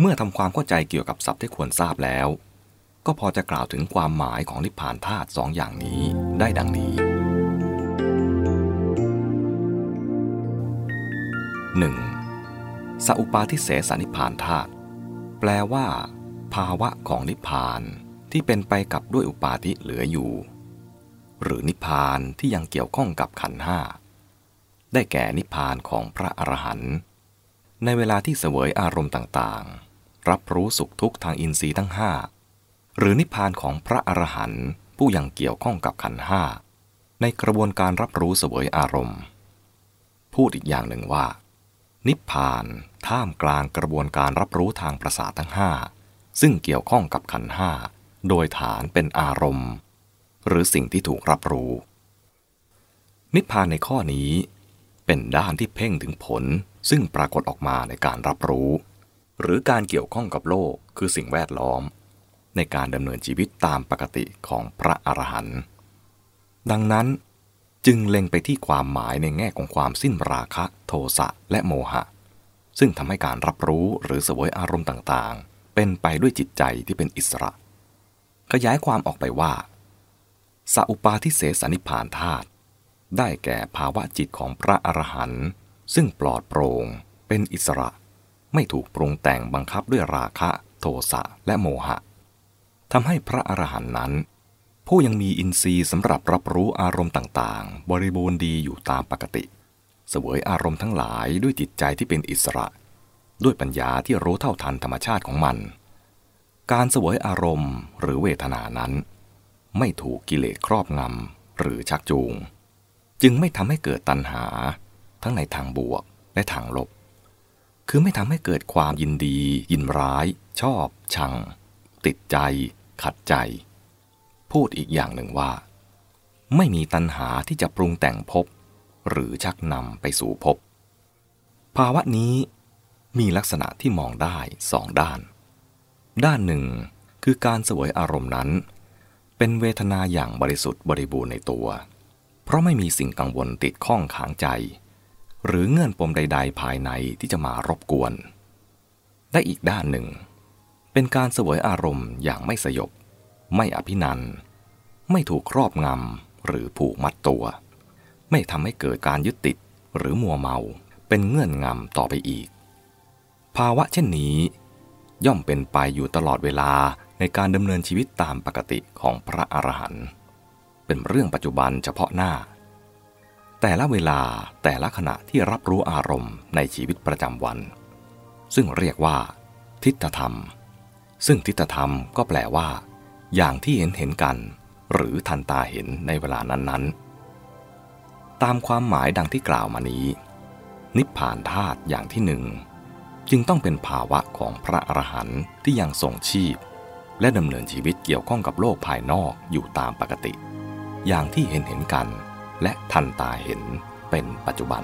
เมื่อทำความเข้าใจเกี่ยวกับศัพท์ที่ควรทราบแล้ว ก็พอจะกล่าวถึงความหมายของนิพพานธาตุสองอย่างนี้ได้ดังนี้ 1. สัอุปาทิเสสนิพพานธาตุแปลว่า ภาวะของนิพพานที่เป็นไปกับด้วยอุปาทิเหลืออยู่ หรือนิพพานที่ยังเกี่ยวข้องกับขันห้าได้แก่นิพพานของพระอรหันต์ ในเวลาที่เสวยอารมณ์ต่างๆ รับรู้สุขทุกข์ทางอินทรีย์ทั้งห้าหรือนิพพานของพระอรหันต์ผู้ยังเกี่ยวข้องกับขันห้าในกระบวนการรับรู้เสวยอารมณ์ พูดอีกอย่างหนึ่งว่า นิพพานท่ามกลางกระบวนการรับรู้ทางประสาททั้งห้าซึ่งเกี่ยวข้องกับขันห้าโดยฐานเป็นอารมณ์ หรือสิ่งที่ถูกรับรู้ นิพพานในข้อนี้เป็นด้านที่เพ่งถึงผล ซึ่งปรากฏออกมาในการรับรู้ หรือการเกี่ยวข้องกับโลกคือสิ่งแวดล้อม ในการดำเนินชีวิตตามปกติของพระอรหันต์ดังนั้นจึงเล็งไปที่ความหมายในแง่ของความสิ้นราคะโทสะและโมหะ ซึ่งทำให้การรับรู้หรือเสวยอารมณ์ต่างๆ เป็นไปด้วยจิตใจที่เป็นอิสระ ขยายความออกไปว่าสัอุปาทิเสสนิพานธาตุได้แก่ภาวะจิตของพระอรหันต์ ซึ่งปลอดโปร่งเป็นอิสระ ไม่ถูกปรุงแต่งบังคับด้วยราคะ โทสะและโมหะทำให้พระอรหันต์นั้น ผู้ยังมีอินทรีย์สำหรับรับรู้อารมณ์ต่างๆ บริบูรณ์ดีอยู่ตามปกติ เสวยอารมณ์ทั้งหลายด้วยจิตใจที่เป็นอิสระ ด้วยปัญญาที่รู้เท่าทันธรรมชาติของมัน การเสวยอารมณ์หรือเวทนานั้น ไม่ถูกกิเลสครอบงำหรือชักจูง จึงไม่ทำให้เกิดตัณหา ทั้งในทางบวกและทางลบ คือไม่ทำให้เกิดความยินดี ยินร้าย ชอบ ชัง ติดใจ ขัดใจ พูดอีกอย่างหนึ่งว่า ไม่มีตัณหาที่จะปรุงแต่งภพหรือชักนำไปสู่ภพภาวะนี้มีลักษณะที่มองได้สองด้าน ด้านหนึ่งคือการสวยอารมณ์นั้น เป็นเวทนาอย่างบริสุทธิ์บริบูรณ์ในตัว เพราะไม่มีสิ่งกังวลติดข้องขางใจ หรือเงื่อนปมใด ๆ ภายในที่จะมารบกวน และอีกด้านหนึ่ง เป็นการเสวยอารมณ์อย่างไม่สยบ ไม่อภินันไม่ถูกครอบงำหรือผูกมัดตัว ไม่ทำให้เกิดการยึดติดหรือมัวเมาเป็นเงื่อนงำต่อไปอีก ภาวะเช่นนี้ ย่อมเป็นไปอยู่ตลอดเวลาในการดำเนินชีวิตตามปกติของพระอรหันต์เป็นเรื่องปัจจุบันเฉพาะหน้า แต่ละเวลาแต่ละขณะที่รับรู้อารมณ์ในชีวิตประจำวัน ซึ่งเรียกว่า ทิฏฐธรรม ซึ่งทิฏฐธรรมก็แปลว่า อย่างที่เห็นเห็นกัน หรือทันตาเห็นในเวลานั้นๆ ตามความหมายดังที่กล่าวมานี้ นิพพานธาตุอย่างที่หนึ่งจึงต้องเป็นภาวะของพระอรหันต์ที่ยังทรงชีพ และดำเนินชีวิตเกี่ยวข้องกับโลกภายนอกอยู่ตามปกติ อย่างที่เห็นเห็นกัน และทันตาเห็นเป็นปัจจุบัน